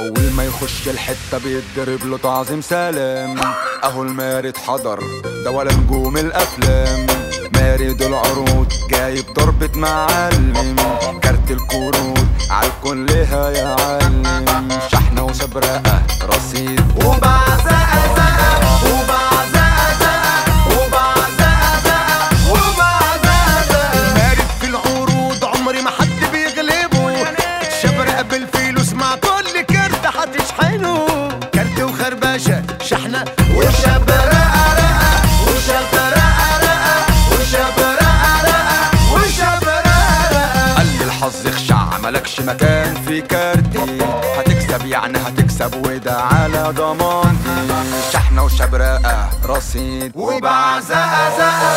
أول ما يخش الحتة بيتضرب له تعظيم سلام أهو المارد حضر ده ولا نجوم الأفلام. مارد العروض جايب ضربة معلم. كارت الكروت عالكل هيعلم. شحنة وشبرقة رقة وشبرقة رقة وشبرقة رقة وشبرقة رقة قال لي الحظ خشع ملكش مكان في كارتي. هتكسب يعني هتكسب وده على ضمانتي. شحنة وشبرقة رصيد وبعزقة زقة